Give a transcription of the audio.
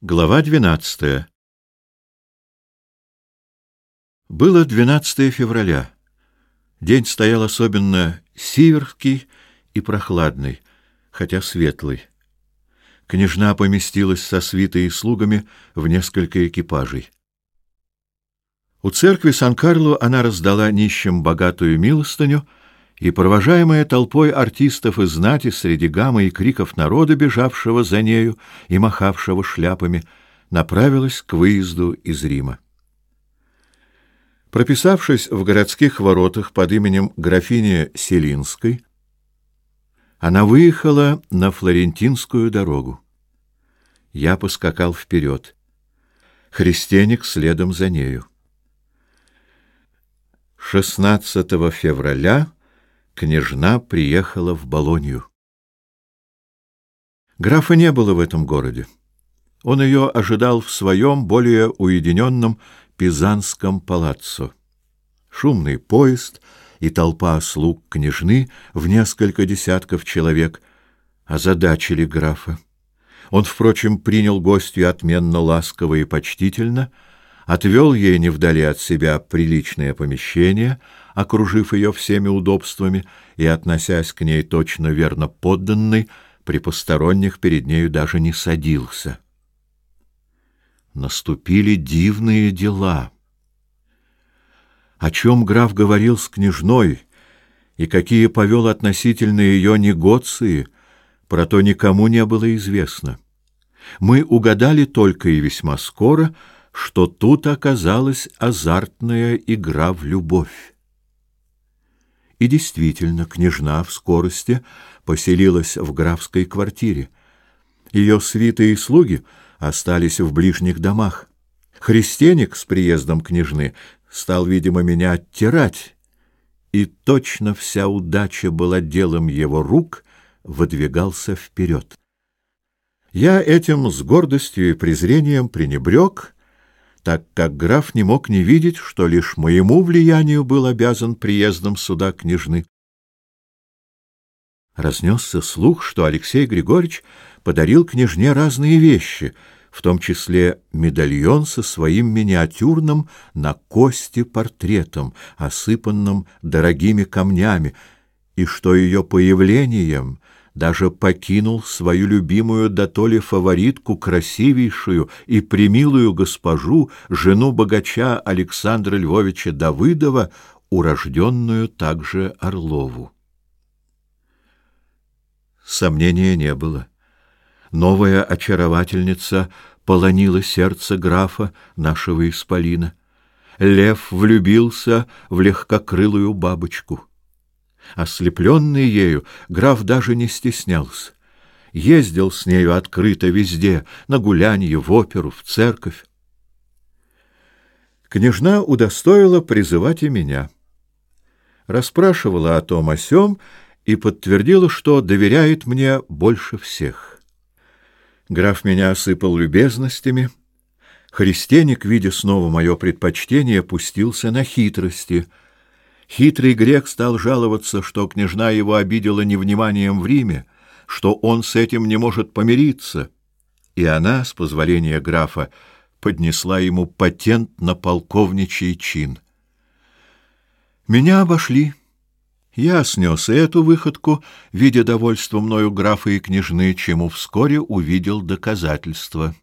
Глава 12. Было 12 февраля. День стоял особенно сиверский и прохладный, хотя светлый. Княжна поместилась со свитой и слугами в несколько экипажей. У церкви Сан-Карло она раздала нищим богатую милостыню — и провожаемая толпой артистов и знати среди гамма и криков народа, бежавшего за нею и махавшего шляпами, направилась к выезду из Рима. Прописавшись в городских воротах под именем графини Селинской, она выехала на флорентинскую дорогу. Я поскакал вперед. Христианик следом за нею. 16 февраля княжна приехала в Болонью. Графа не было в этом городе. Он ее ожидал в своем более уединенном Пизанском палаццо. Шумный поезд и толпа слуг княжны в несколько десятков человек озадачили графа. Он, впрочем, принял гостью отменно ласково и почтительно, отвел ей не вдали от себя приличное помещение — окружив ее всеми удобствами и относясь к ней точно верно подданной, при посторонних перед нею даже не садился. Наступили дивные дела. О чем граф говорил с княжной и какие повел относительно ее негоции, про то никому не было известно. Мы угадали только и весьма скоро, что тут оказалась азартная игра в любовь. И действительно, княжна в скорости поселилась в графской квартире. Ее свиты и слуги остались в ближних домах. Христеник с приездом княжны стал, видимо, меня оттирать, и точно вся удача была делом его рук, выдвигался вперед. Я этим с гордостью и презрением пренебрег — так как граф не мог не видеть, что лишь моему влиянию был обязан приездом суда княжны. Разнесся слух, что Алексей Григорьевич подарил княжне разные вещи, в том числе медальон со своим миниатюрным на кости портретом, осыпанным дорогими камнями, и что ее появлением — даже покинул свою любимую дотоле фаворитку, красивейшую и примилую госпожу, жену богача Александра Львовича Давыдова, урожденную также Орлову. Сомнения не было. Новая очаровательница полонила сердце графа, нашего исполина. Лев влюбился в легкокрылую бабочку — Ослепленный ею, граф даже не стеснялся. Ездил с нею открыто везде, на гулянье, в оперу, в церковь. Княжна удостоила призывать и меня. Расспрашивала о том о сём и подтвердила, что доверяет мне больше всех. Граф меня осыпал любезностями. Христианик, видя снова мое предпочтение, пустился на хитрости — Хитрый грек стал жаловаться, что княжна его обидела невниманием в Риме, что он с этим не может помириться, и она, с позволения графа, поднесла ему патент на полковничий чин. Меня обошли. Я снес и эту выходку, видя довольство мною графа и княжны, чему вскоре увидел доказательство.